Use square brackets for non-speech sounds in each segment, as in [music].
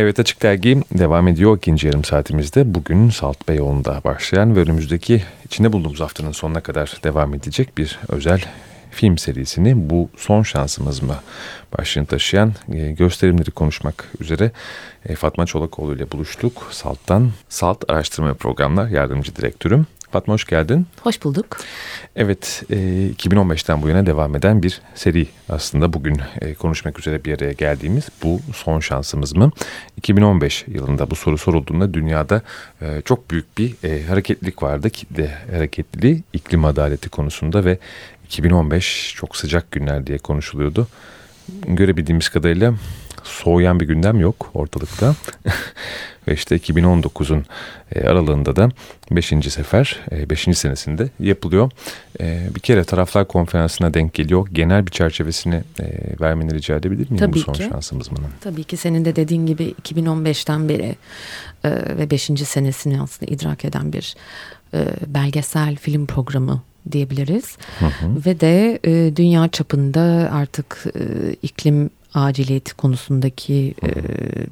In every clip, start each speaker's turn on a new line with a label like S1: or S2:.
S1: Evet Açık Dergi devam ediyor ikinci yarım saatimizde. Bugün Salt Beyoğlu'nda başlayan ve önümüzdeki içinde bulduğumuz haftanın sonuna kadar devam edecek bir özel film serisini bu son şansımız mı başlığını taşıyan e, gösterimleri konuşmak üzere e, Fatma Çolakoğlu ile buluştuk. Salt'tan Salt Araştırma Programlar Yardımcı Direktörüm. Fatma hoş geldin.
S2: Hoş bulduk.
S1: Evet, e, 2015'ten bu yana devam eden bir seri aslında bugün e, konuşmak üzere bir araya geldiğimiz bu son şansımız mı? 2015 yılında bu soru sorulduğunda dünyada e, çok büyük bir e, hareketlilik vardı. Kitle hareketliliği iklim adaleti konusunda ve 2015 çok sıcak günler diye konuşuluyordu. Görebildiğimiz kadarıyla soğuyan bir gündem yok ortalıkta. [laughs] Ve işte 2019'un e, aralığında da 5. sefer 5. E, senesinde yapılıyor. E, bir kere taraflar konferansına denk geliyor. Genel bir çerçevesini vermeni rica edebilir miyim
S2: Tabii
S1: bu son
S2: ki.
S1: şansımız bunun?
S2: Tabii ki senin de dediğin gibi 2015'ten beri ve 5. senesini aslında idrak eden bir belgesel film programı diyebiliriz. Hı hı. Ve de dünya çapında artık iklim aciliyeti konusundaki e,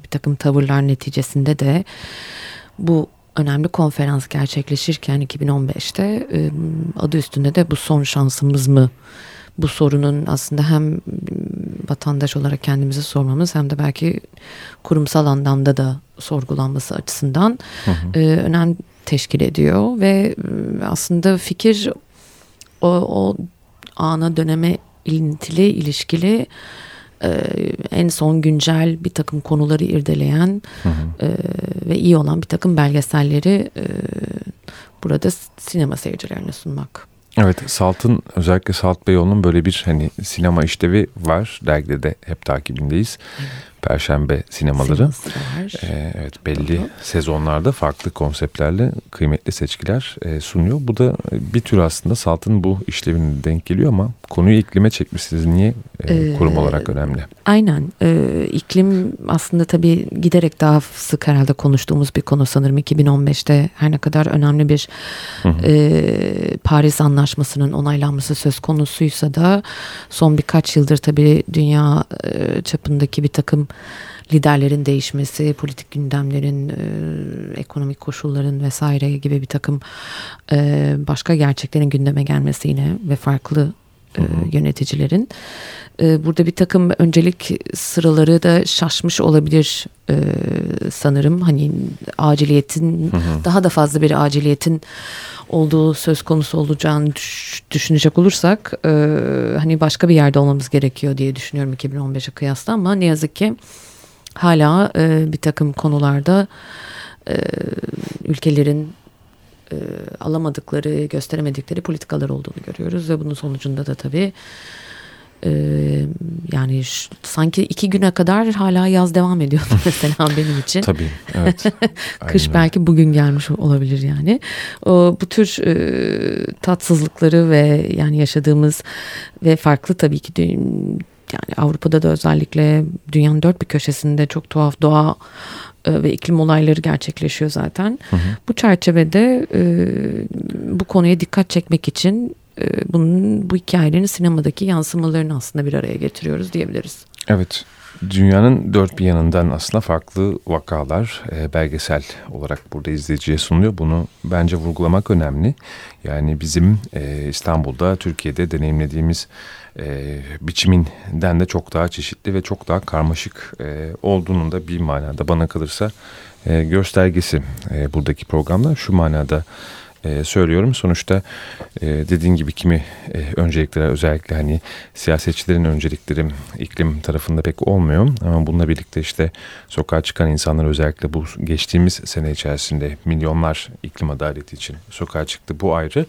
S2: bir takım tavırlar neticesinde de bu önemli konferans gerçekleşirken 2015'te e, adı üstünde de bu son şansımız mı? Bu sorunun aslında hem vatandaş olarak kendimize sormamız hem de belki kurumsal anlamda da sorgulanması açısından hı hı. E, önem teşkil ediyor ve e, aslında fikir o, o ana döneme ilintili, ilişkili e, en son güncel bir takım konuları irdeleyen hı hı. E, ve iyi olan bir takım belgeselleri e, burada sinema seyircilerine sunmak.
S1: Evet Salt'ın özellikle Salt Beyoğlu'nun böyle bir hani sinema işlevi var. Dergide de hep takibindeyiz. Evet. Perşembe sinemaları. Ee, evet belli Doğru. sezonlarda farklı konseptlerle kıymetli seçkiler e, sunuyor. Bu da bir tür aslında Salt'ın bu işlevine denk geliyor ama konuyu iklime çekmişsiniz. Niye e, ee, kurum olarak önemli?
S2: Aynen. Ee, iklim aslında tabii giderek daha sık herhalde konuştuğumuz bir konu sanırım. 2015'te her ne kadar önemli bir E, Paris Anlaşması'nın onaylanması söz konusuysa da son birkaç yıldır tabii dünya e, çapındaki bir takım liderlerin değişmesi, politik gündemlerin, e, ekonomik koşulların vesaire gibi bir takım e, başka gerçeklerin gündeme gelmesi yine ve farklı e, yöneticilerin. E, burada bir takım öncelik sıraları da şaşmış olabilir e, sanırım. Hani aciliyetin hı hı. daha da fazla bir aciliyetin olduğu söz konusu olacağını düş, düşünecek olursak e, hani başka bir yerde olmamız gerekiyor diye düşünüyorum 2015'e kıyasla ama ne yazık ki hala e, bir takım konularda e, ülkelerin e, alamadıkları, gösteremedikleri politikalar olduğunu görüyoruz ve bunun sonucunda da tabii ee, yani şu, sanki iki güne kadar hala yaz devam ediyor [laughs] mesela benim için.
S1: Tabii evet. [laughs]
S2: Kış Aynen. belki bugün gelmiş olabilir yani. O, bu tür e, tatsızlıkları ve yani yaşadığımız ve farklı tabii ki yani Avrupa'da da özellikle dünyanın dört bir köşesinde çok tuhaf doğa e, ve iklim olayları gerçekleşiyor zaten. Hı hı. Bu çerçevede e, bu konuya dikkat çekmek için bunun bu hikayelerin sinemadaki yansımalarını aslında bir araya getiriyoruz diyebiliriz.
S1: Evet. Dünyanın dört bir yanından aslında farklı vakalar e, belgesel olarak burada izleyiciye sunuluyor. Bunu bence vurgulamak önemli. Yani bizim e, İstanbul'da, Türkiye'de deneyimlediğimiz e, biçiminden de çok daha çeşitli ve çok daha karmaşık e, olduğunun da bir manada bana kalırsa e, göstergesi e, buradaki programda. Şu manada e, söylüyorum. Sonuçta e, dediğin gibi kimi e, öncelikleri özellikle hani siyasetçilerin öncelikleri iklim tarafında pek olmuyor. Ama bununla birlikte işte sokağa çıkan insanlar özellikle bu geçtiğimiz sene içerisinde milyonlar iklim adaleti için sokağa çıktı. Bu ayrı.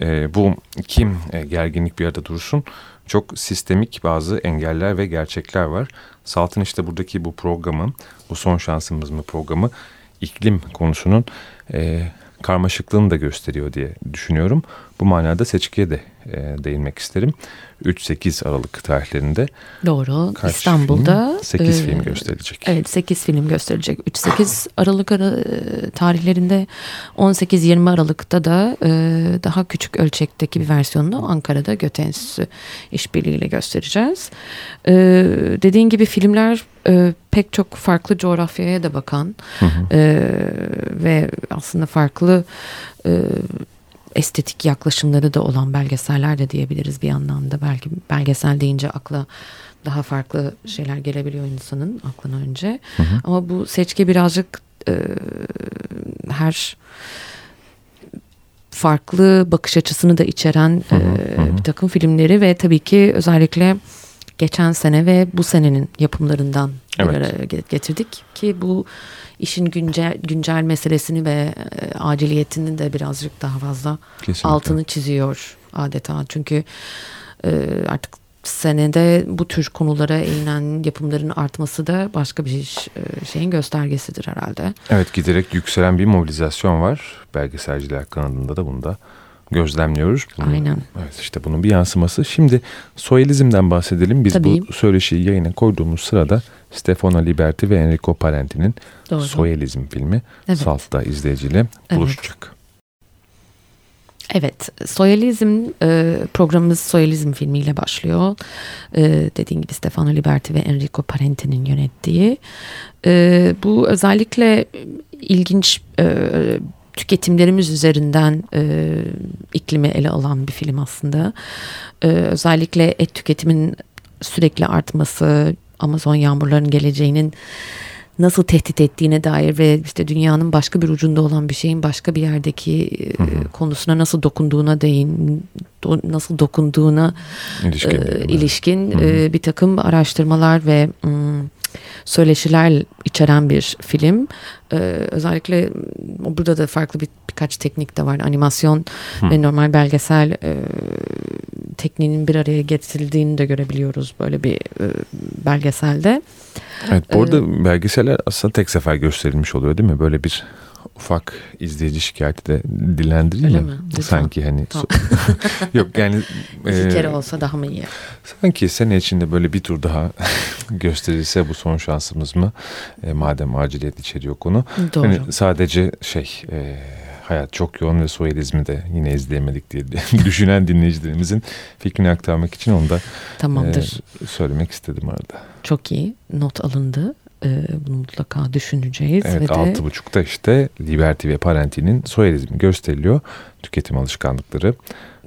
S1: E, bu kim e, gerginlik bir arada dursun çok sistemik bazı engeller ve gerçekler var. Salt'ın işte buradaki bu programı, bu son şansımız mı programı iklim konusunun e, karmaşıklığını da gösteriyor diye düşünüyorum. Bu manada seçkiye de e, değinmek isterim. 3-8 Aralık tarihlerinde.
S2: Doğru. Kaç İstanbul'da
S1: film? 8 e, film gösterilecek.
S2: Evet 8 film gösterilecek. 3-8 Aralık ara, e, tarihlerinde 18-20 Aralık'ta da e, daha küçük ölçekteki bir versiyonunu Ankara'da Göte Enstitüsü işbirliğiyle göstereceğiz. E, dediğin gibi filmler e, pek çok farklı coğrafyaya da bakan hı hı. E, ve aslında farklı e, estetik yaklaşımları da olan belgeseller de diyebiliriz bir anlamda. Belki belgesel deyince akla daha farklı şeyler gelebiliyor insanın aklına önce. Hı hı. Ama bu seçki birazcık e, her farklı bakış açısını da içeren hı hı, e, hı. bir takım filmleri ve tabii ki özellikle geçen sene ve bu senenin yapımlarından evet. getirdik ki bu işin güncel güncel meselesini ve e, aciliyetini de birazcık daha fazla Kesinlikle. altını çiziyor adeta. Çünkü e, artık senede bu tür konulara eğinen yapımların artması da başka bir e, şeyin göstergesidir herhalde.
S1: Evet giderek yükselen bir mobilizasyon var. Belgeselciler kanadında da bunda gözlemliyoruz.
S2: Bunu, Aynen.
S1: Evet işte bunun bir yansıması. Şimdi soyalizmden bahsedelim. Biz Tabii. bu söyleşiyi yayına koyduğumuz sırada Stefano Liberti ve Enrico Parenti'nin Soyalizm filmi evet. Salt'ta izleyiciyle evet. buluşacak.
S2: Evet, Soyalizm e, programımız Soyalizm filmiyle başlıyor. E, dediğim gibi Stefano Liberti ve Enrico Parenti'nin yönettiği. E, bu özellikle ilginç e, tüketimlerimiz üzerinden e, iklimi ele alan bir film aslında. E, özellikle et tüketimin sürekli artması, Amazon yağmurlarının geleceğinin nasıl tehdit ettiğine dair ve işte dünyanın başka bir ucunda olan bir şeyin başka bir yerdeki hı hı. konusuna nasıl dokunduğuna değin do, nasıl dokunduğuna ilişkin, e, ilişkin e, bir takım araştırmalar ve e, söyleşiler içeren bir film. Ee, özellikle burada da farklı bir birkaç teknik de var. Animasyon Hı. ve normal belgesel e, tekniğinin bir araya getirildiğini de görebiliyoruz böyle bir e, belgeselde.
S1: Evet bu arada ee, belgeseller aslında tek sefer gösterilmiş oluyor değil mi? Böyle bir ufak izleyici şikayeti de mi? Lütfen. Sanki hani tamam. [laughs] yok yani
S2: bir e, kere olsa daha mı iyi?
S1: Sanki sene içinde böyle bir tur daha [laughs] gösterilse bu son şansımız mı? E, madem aciliyet içeriyor konu. Doğru. Hani sadece şey e, hayat çok yoğun ve soyalizmi de yine izleyemedik diye [laughs] düşünen dinleyicilerimizin fikrini aktarmak için onu da Tamamdır. E, söylemek istedim arada.
S2: Çok iyi not alındı. E, bunu mutlaka düşüneceğiz.
S1: Evet ve altı de... buçukta işte Liberty ve Parenti'nin soyalizmi gösteriliyor. Tüketim alışkanlıkları.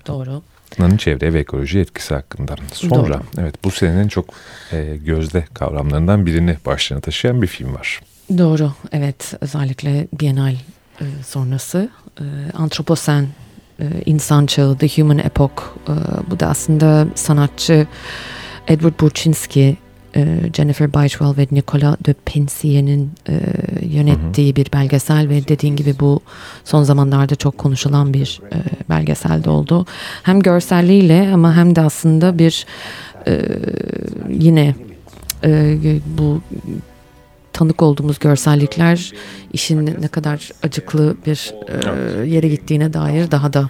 S2: Doğru.
S1: Bunların çevre ve ekoloji etkisi hakkında. Sonra Doğru. evet bu senenin çok e, gözde kavramlarından birini başlığına taşıyan bir film var.
S2: Doğru evet özellikle Bienal e, sonrası e, Antroposen e, insan çağı The Human Epoch e, bu da aslında sanatçı Edward Burczynski Jennifer Bychwell ve Nicola de Pensier'in e, yönettiği bir belgesel ve dediğin gibi bu son zamanlarda çok konuşulan bir e, belgesel de oldu. Hem görselliğiyle ama hem de aslında bir e, yine bu tanık olduğumuz görsellikler işin ne kadar acıklı bir e, yere gittiğine dair daha da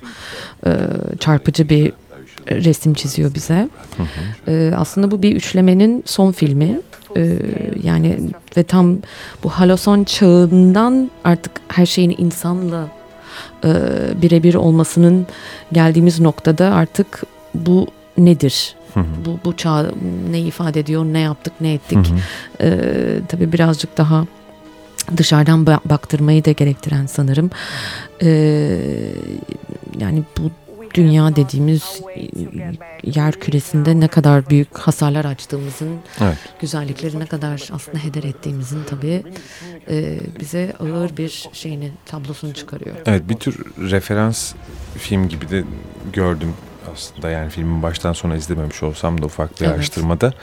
S2: e, çarpıcı bir resim çiziyor bize. Hı hı. E, aslında bu bir üçlemenin son filmi. E, yani ve tam bu haloson çağından artık her şeyin insanla e, birebir olmasının geldiğimiz noktada artık bu nedir? Hı hı. Bu, bu çağ ne ifade ediyor, ne yaptık, ne ettik? Hı hı. E, tabii birazcık daha dışarıdan baktırmayı da gerektiren sanırım. E, yani bu dünya dediğimiz yer küresinde ne kadar büyük hasarlar açtığımızın, evet. güzellikleri ne kadar aslında heder ettiğimizin tabii e, bize ağır bir şeyini, tablosunu çıkarıyor.
S1: Evet bir tür referans film gibi de gördüm aslında yani filmin baştan sona izlememiş olsam da ufak bir evet. araştırmada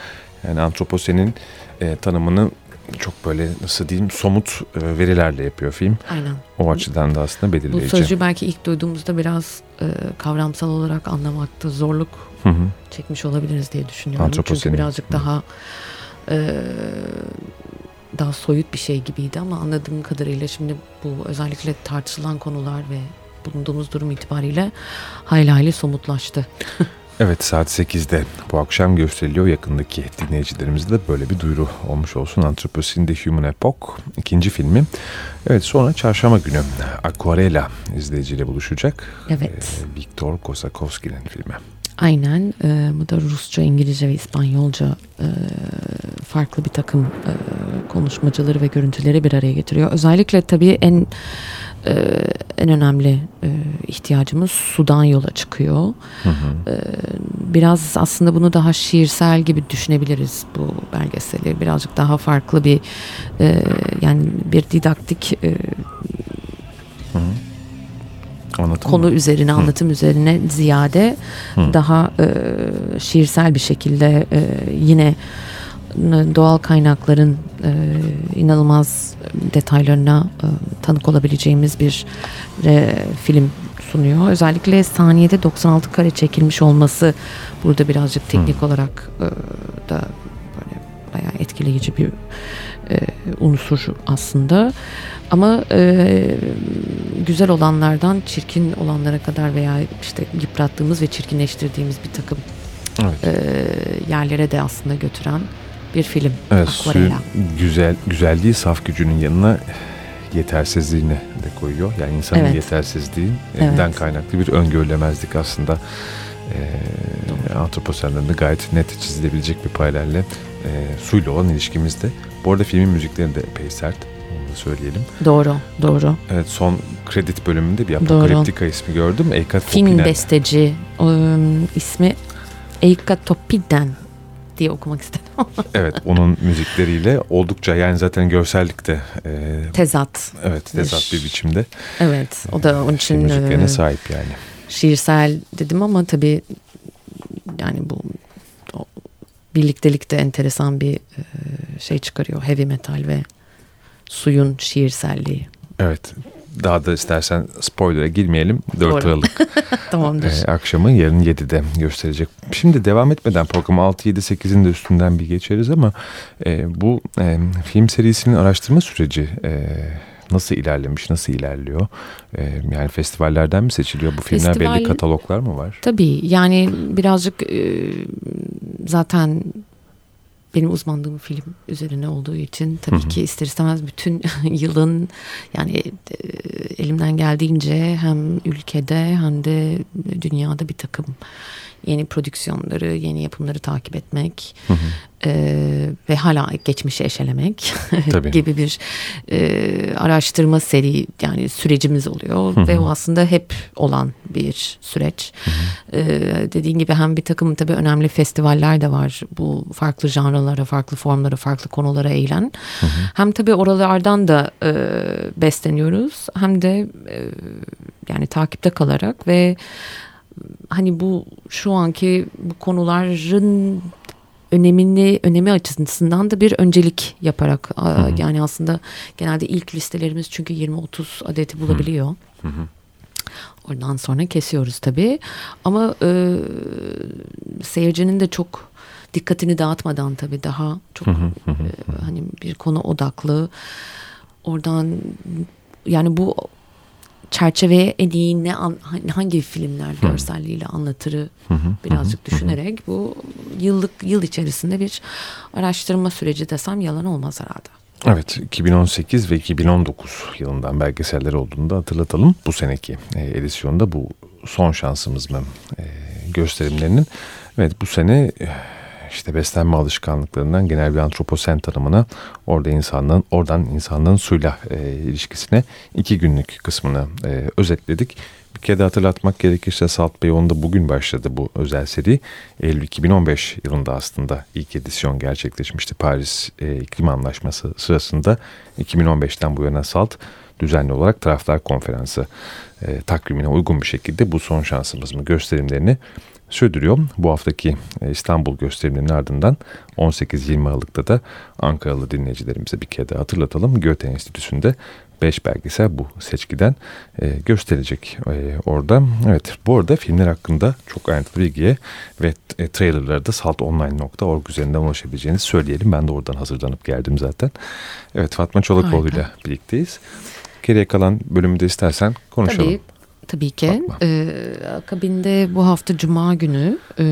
S1: yani antroposenin e, tanımını çok böyle nasıl diyeyim somut e, verilerle yapıyor film.
S2: Aynen.
S1: O açıdan da aslında belirleyici.
S2: Bu sözcüğü belki ilk duyduğumuzda biraz e, kavramsal olarak anlamakta zorluk hı hı. çekmiş olabiliriz diye düşünüyorum. Çünkü birazcık hı. daha e, daha soyut bir şey gibiydi ama anladığım kadarıyla şimdi bu özellikle tartışılan konular ve bulunduğumuz durum itibariyle hayli hayli somutlaştı. [laughs]
S1: Evet saat 8'de bu akşam gösteriliyor yakındaki dinleyicilerimizde de böyle bir duyuru olmuş olsun. Anthropocene The Human Epoch ikinci filmi. Evet sonra çarşamba günü Aquarela izleyiciyle buluşacak.
S2: Evet.
S1: Ee, Viktor Kosakowski'nin filmi.
S2: Aynen e, bu da Rusça, İngilizce ve İspanyolca e, farklı bir takım e, konuşmacıları ve görüntüleri bir araya getiriyor. Özellikle tabii en e, en önemli e, ihtiyacımız sudan yola çıkıyor. Hı hı. E, biraz aslında bunu daha şiirsel gibi düşünebiliriz bu belgeseli. Birazcık daha farklı bir e, yani bir didaktik e, hı hı. Anlatım konu mı? üzerine, Hı. anlatım üzerine ziyade Hı. daha e, şiirsel bir şekilde e, yine doğal kaynakların e, inanılmaz detaylarına e, tanık olabileceğimiz bir e, film sunuyor. Özellikle saniyede 96 kare çekilmiş olması burada birazcık teknik Hı. olarak e, da böyle bayağı etkileyici bir e, unsur aslında. Ama e, güzel olanlardan çirkin olanlara kadar veya işte yıprattığımız ve çirkinleştirdiğimiz bir takım evet. e, yerlere de aslında götüren bir film.
S1: Evet, suyun güzel, güzelliği saf gücünün yanına yetersizliğini de koyuyor. Yani insanın evet. yetersizliği evet. kaynaklı bir öngörülemezlik aslında e, antroposenlerinde gayet net çizilebilecek bir paralelle e, suyla olan ilişkimizde. Bu arada filmin müzikleri de epey sert. Onu da söyleyelim.
S2: Doğru, doğru.
S1: Evet, son kredi bölümünde bir Apokaliptika ismi gördüm.
S2: Eika Film Topinen. besteci um, ismi Eika Topiden diye okumak istedim. [laughs]
S1: evet onun müzikleriyle oldukça yani zaten görsellikte
S2: e, tezat.
S1: Evet tezat bir biçimde.
S2: Evet o da onun için
S1: müziklerine e, sahip yani.
S2: Şiirsel dedim ama tabii yani bu birliktelikte enteresan bir e, şey çıkarıyor heavy metal ve suyun şiirselliği.
S1: Evet daha da istersen spoiler'a girmeyelim. 4 Aralık [laughs]
S2: Tamamdır.
S1: E, akşamı yarın 7'de gösterecek. Şimdi devam etmeden program 6, 7, 8'in de üstünden bir geçeriz ama e, bu e, film serisinin araştırma süreci e, nasıl ilerlemiş, nasıl ilerliyor? E, yani festivallerden mi seçiliyor? Bu filmler Festival, belli kataloglar mı var?
S2: Tabii yani birazcık e, zaten benim uzmanlığım film üzerine olduğu için tabii hı hı. ki ister istemez bütün [laughs] yılın yani e, elimden geldiğince hem ülkede hem de dünyada bir takım yeni prodüksiyonları, yeni yapımları takip etmek hı hı. E, ve hala geçmişi eşelemek [laughs] gibi bir e, araştırma seri yani sürecimiz oluyor hı hı. ve o aslında hep olan bir süreç. Hı hı. E, dediğin gibi hem bir takım tabii önemli festivaller de var bu farklı janralara, farklı formlara, farklı konulara eğilen. Hı hı. Hem tabii oralardan da e, besleniyoruz hem de e, yani takipte kalarak ve hani bu şu anki bu konuların önemini önemi açısından da bir öncelik yaparak hı hı. yani aslında genelde ilk listelerimiz çünkü 20-30 adeti bulabiliyor. Hı hı. Oradan sonra kesiyoruz tabii. Ama e, seyircinin de çok dikkatini dağıtmadan tabii daha çok e, hani bir konu odaklı. Oradan yani bu çerçeveye en iyi ne an, hangi filmler görselliğiyle anlatırı birazcık düşünerek bu yıllık yıl içerisinde bir araştırma süreci desem yalan olmaz herhalde.
S1: Evet 2018 ve 2019 yılından belgeseller olduğunu da hatırlatalım. Bu seneki e, edisyonda bu son şansımız mı e, gösterimlerinin. Evet bu sene e, işte beslenme alışkanlıklarından genel bir antroposen tanımına orada insanlığın oradan insanlığın suyla e, ilişkisine iki günlük kısmını e, özetledik. Bir kere de hatırlatmak gerekirse Salt Bey onda bugün başladı bu özel seri. Eylül 2015 yılında aslında ilk edisyon gerçekleşmişti Paris e, İklim Anlaşması sırasında. 2015'ten bu yana Salt düzenli olarak taraflar konferansı e, takvimine uygun bir şekilde bu son şansımız mı gösterimlerini sürdürüyor. Bu haftaki e, İstanbul gösteriminin ardından 18-20 Aralık'ta da Ankaralı dinleyicilerimize bir kere daha hatırlatalım. Göte Enstitüsü'nde 5 belgesel bu seçkiden e, gösterecek e, orada. Evet bu arada filmler hakkında çok ayrıntılı bilgiye ve e, trailerlara da saltonline.org üzerinden ulaşabileceğinizi söyleyelim. Ben de oradan hazırlanıp geldim zaten. Evet Fatma Çolakoğlu ile birlikteyiz. Geriye kalan bölümü de istersen konuşalım.
S2: Tabii Tabii ki. Ee, akabinde bu hafta Cuma günü e,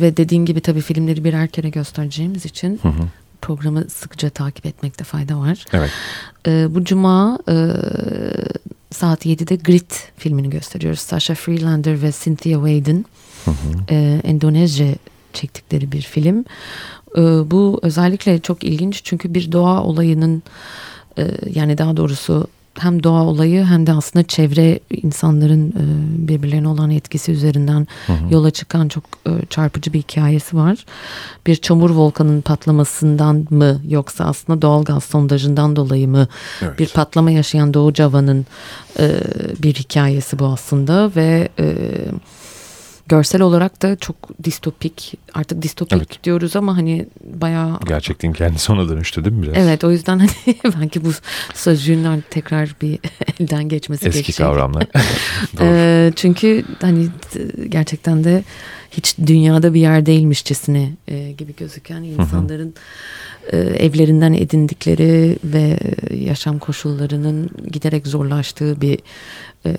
S2: ve dediğin gibi tabii filmleri birer kere göstereceğimiz için hı hı. programı sıkıca takip etmekte fayda var.
S1: Evet.
S2: Ee, bu Cuma e, saat 7'de Grit filmini gösteriyoruz. Sasha Freelander ve Cynthia Wade'in e, Endonezya çektikleri bir film. E, bu özellikle çok ilginç çünkü bir doğa olayının e, yani daha doğrusu hem doğa olayı hem de aslında çevre insanların e, birbirlerine olan etkisi üzerinden hı hı. yola çıkan çok e, çarpıcı bir hikayesi var. Bir çamur volkanın patlamasından mı yoksa aslında doğal gaz sondajından dolayı mı evet. bir patlama yaşayan Doğu Java'nın e, bir hikayesi bu aslında ve görsel olarak da çok distopik artık distopik evet. diyoruz ama hani bayağı
S1: gerçekliğin kendisi ona dönüştü değil mi biraz?
S2: Evet o yüzden hani [laughs] belki bu sözcüğün tekrar bir [laughs] elden geçmesi
S1: Eski geçecek. kavramlar. [laughs]
S2: e, çünkü hani gerçekten de hiç dünyada bir yer değilmişçesine e, gibi gözüken insanların e, evlerinden edindikleri ve yaşam koşullarının giderek zorlaştığı bir e,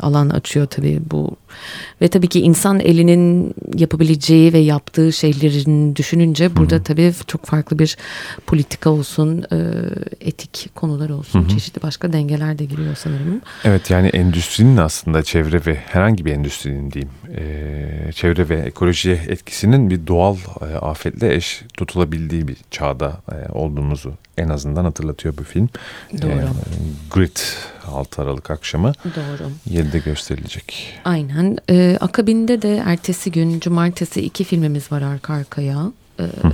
S2: alan açıyor tabii bu ve tabii ki insan elinin yapabileceği ve yaptığı şeylerin düşününce burada tabii çok farklı bir politika olsun e, etik konular olsun Hı-hı. çeşitli başka dengeler de giriyor sanırım.
S1: Evet yani endüstrinin aslında çevre ve herhangi bir endüstrinin diyeyim e, çevre ve ekolojiye etkisinin bir doğal e, afetle eş tutulabildiği bir çağda e, olduğumuzu en azından hatırlatıyor bu film.
S2: Doğru. E,
S1: Grit 6 Aralık akşamı.
S2: Doğru.
S1: 7'de gösterilecek.
S2: Aynen. Ee, akabinde de ertesi gün cumartesi iki filmimiz var arka arkaya. Ee, hı hı.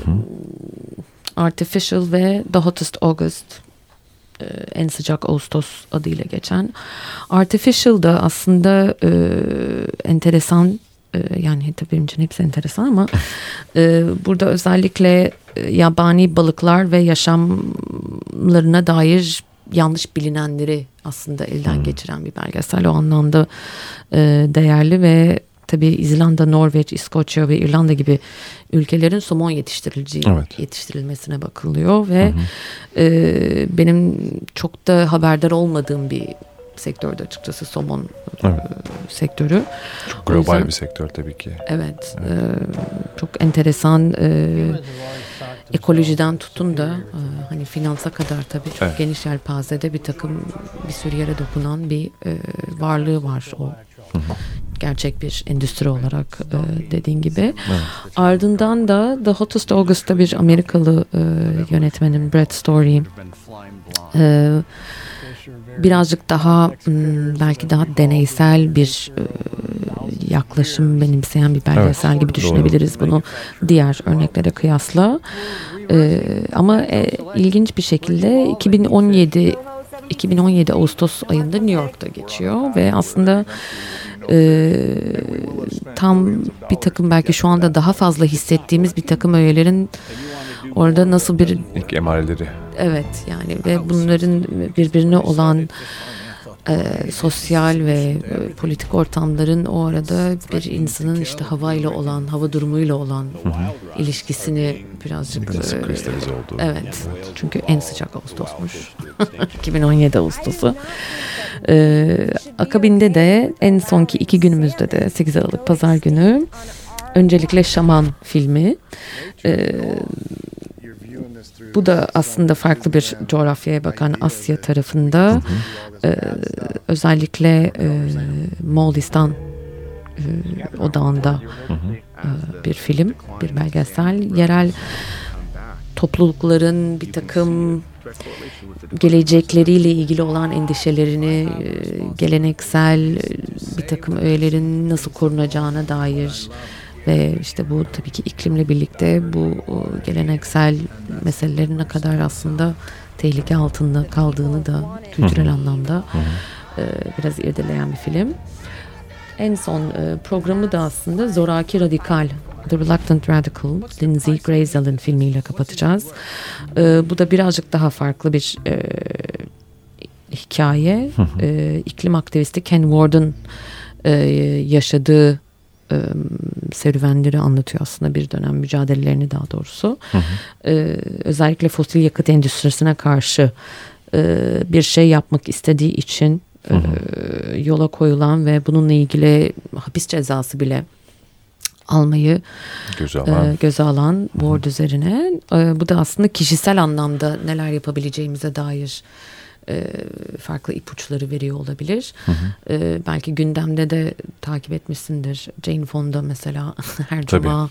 S2: Artificial ve The Hottest August en sıcak Ağustos adıyla geçen. Artificial da aslında e, enteresan e, yani tabii benim için hepsi enteresan ama [laughs] e, burada özellikle e, yabani balıklar ve yaşamlarına dair yanlış bilinenleri aslında elden hmm. geçiren bir belgesel. O anlamda e, değerli ve tabii İzlanda, Norveç, İskoçya ve İrlanda gibi ülkelerin somon yetiştirileceği evet. yetiştirilmesine bakılıyor ve E, benim çok da haberdar olmadığım bir sektörde açıkçası somon evet. e, sektörü.
S1: Çok global yüzden, bir sektör tabii ki.
S2: Evet, evet. E, çok enteresan e, ekolojiden tutun da e, hani finansa kadar tabii çok evet. geniş yelpazede bir takım bir sürü yere dokunan bir e, varlığı var o. Hı hı. Gerçek bir endüstri olarak e, dediğin gibi. Evet. Ardından da The Hottest August'ta bir Amerikalı e, yönetmenin Brad Story e, birazcık daha hmm, belki daha deneysel bir e, yaklaşım benimseyen bir belgesel evet, gibi düşünebiliriz doğru. bunu diğer örneklere kıyasla. Ee, ama e, ilginç bir şekilde 2017 2017 Ağustos ayında New York'ta geçiyor ve aslında e, tam bir takım belki şu anda daha fazla hissettiğimiz bir takım öğelerin orada nasıl bir
S1: ilk emareleri.
S2: Evet yani ve bunların birbirine olan e, sosyal ve e, politik ortamların o arada bir insanın işte havayla olan, hava durumuyla olan ilişkisini birazcık
S1: nasıl e, kristalize oldu.
S2: Evet, evet. Çünkü en sıcak Ağustos'muş. [laughs] 2017 Ağustos'u. E, akabinde de en sonki iki günümüzde de 8 Aralık Pazar günü öncelikle Şaman filmi. E, bu da aslında farklı bir coğrafyaya bakan Asya tarafında e, özellikle e, Moğolistan e, odağında e, bir film, bir belgesel. Yerel toplulukların bir takım gelecekleriyle ilgili olan endişelerini, e, geleneksel bir takım öğelerin nasıl korunacağına dair ve işte bu tabii ki iklimle birlikte bu geleneksel meselelerin ne kadar aslında tehlike altında kaldığını da kültürel Hı-hı. anlamda Hı-hı. E, biraz irdeleyen bir film. En son e, programı da aslında Zoraki Radikal The Reluctant Radical Lindsay Graysel'in filmiyle kapatacağız. E, bu da birazcık daha farklı bir e, hikaye. E, iklim aktivisti Ken Ward'un e, yaşadığı e, serüvenleri anlatıyor aslında bir dönem mücadelelerini daha doğrusu. Hı hı. E, özellikle fosil yakıt endüstrisine karşı e, bir şey yapmak istediği için hı hı. E, yola koyulan ve bununla ilgili hapis cezası bile almayı göze alan, e, göze alan board üzerine. E, bu da aslında kişisel anlamda neler yapabileceğimize dair e, farklı ipuçları veriyor olabilir. Hı hı. E, belki gündemde de takip etmişsindir. Jane Fonda mesela [laughs] her Tabii. cuma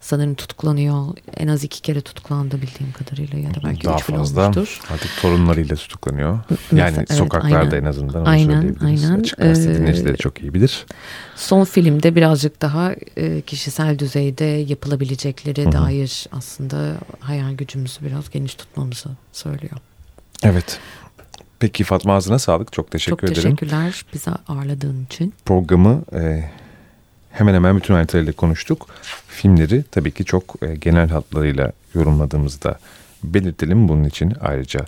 S2: sanırım tutuklanıyor. En az iki kere tutuklandı bildiğim kadarıyla ya da belki Daha üç fazla. olmuştur.
S1: Artık torunlarıyla tutuklanıyor. Yani evet, sokaklarda aynen. en azından onu aynen, aynen. Açık gazete ee, dinleyicileri çok iyi bilir.
S2: Son filmde birazcık daha e, kişisel düzeyde yapılabilecekleri Hı-hı. dair aslında hayal gücümüzü biraz geniş tutmamızı söylüyor.
S1: Evet. Peki Fatma ağzına sağlık. Çok teşekkür
S2: Çok
S1: ederim.
S2: Çok teşekkürler bize ağırladığın için.
S1: Programı e, hemen hemen bütün ayrıntılarıyla konuştuk. Filmleri tabii ki çok e, genel hatlarıyla yorumladığımızda belirtelim. Bunun için ayrıca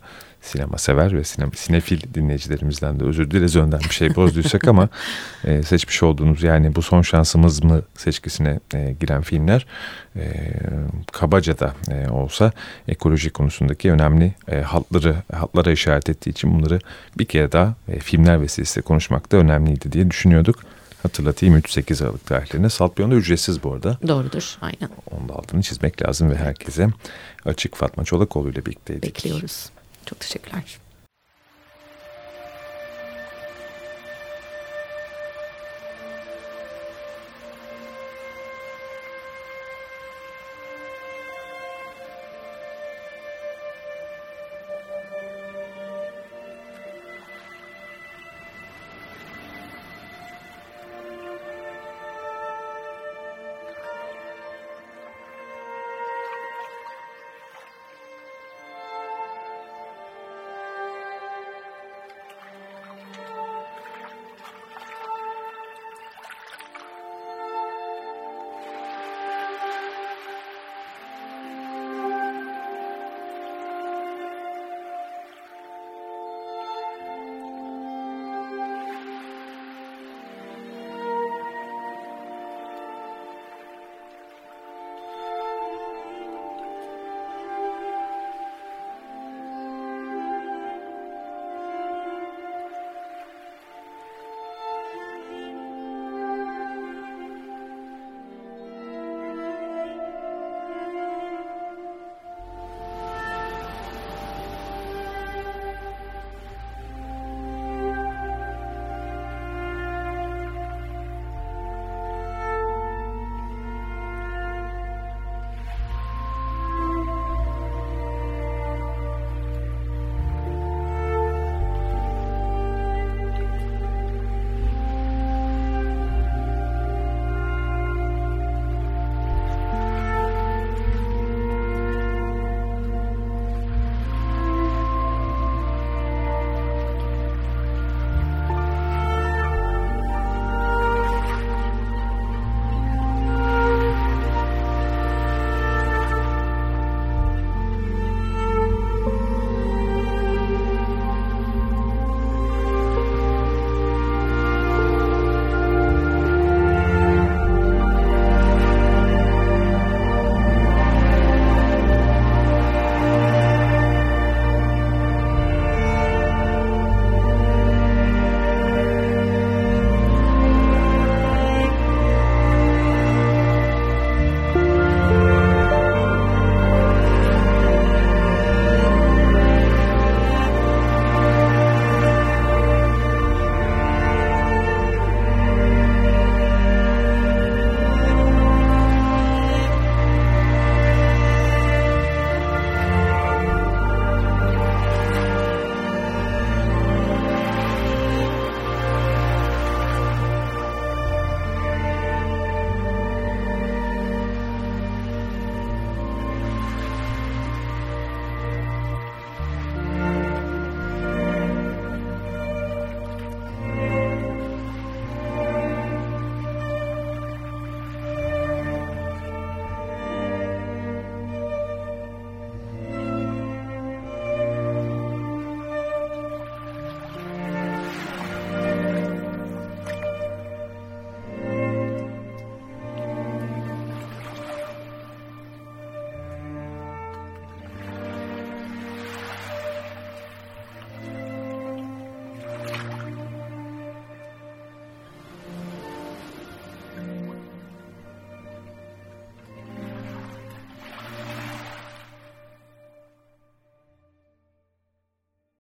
S1: sinema sever ve sinema, sinefil dinleyicilerimizden de özür dileriz önden bir şey bozduysak ama [laughs] e, seçmiş olduğunuz yani bu son şansımız mı seçkisine e, giren filmler e, kabaca da e, olsa ekoloji konusundaki önemli e, hatları hatlara işaret ettiği için bunları bir kere daha e, filmler vesilesiyle konuşmak da önemliydi diye düşünüyorduk. Hatırlatayım 3-8 Aralık tarihlerinde. Salpiyon'da ücretsiz bu arada.
S2: Doğrudur aynen.
S1: Onu da altını çizmek lazım ve herkese açık Fatma Çolakoğlu ile birlikteydik.
S2: Bekliyoruz. Çok teşekkürler.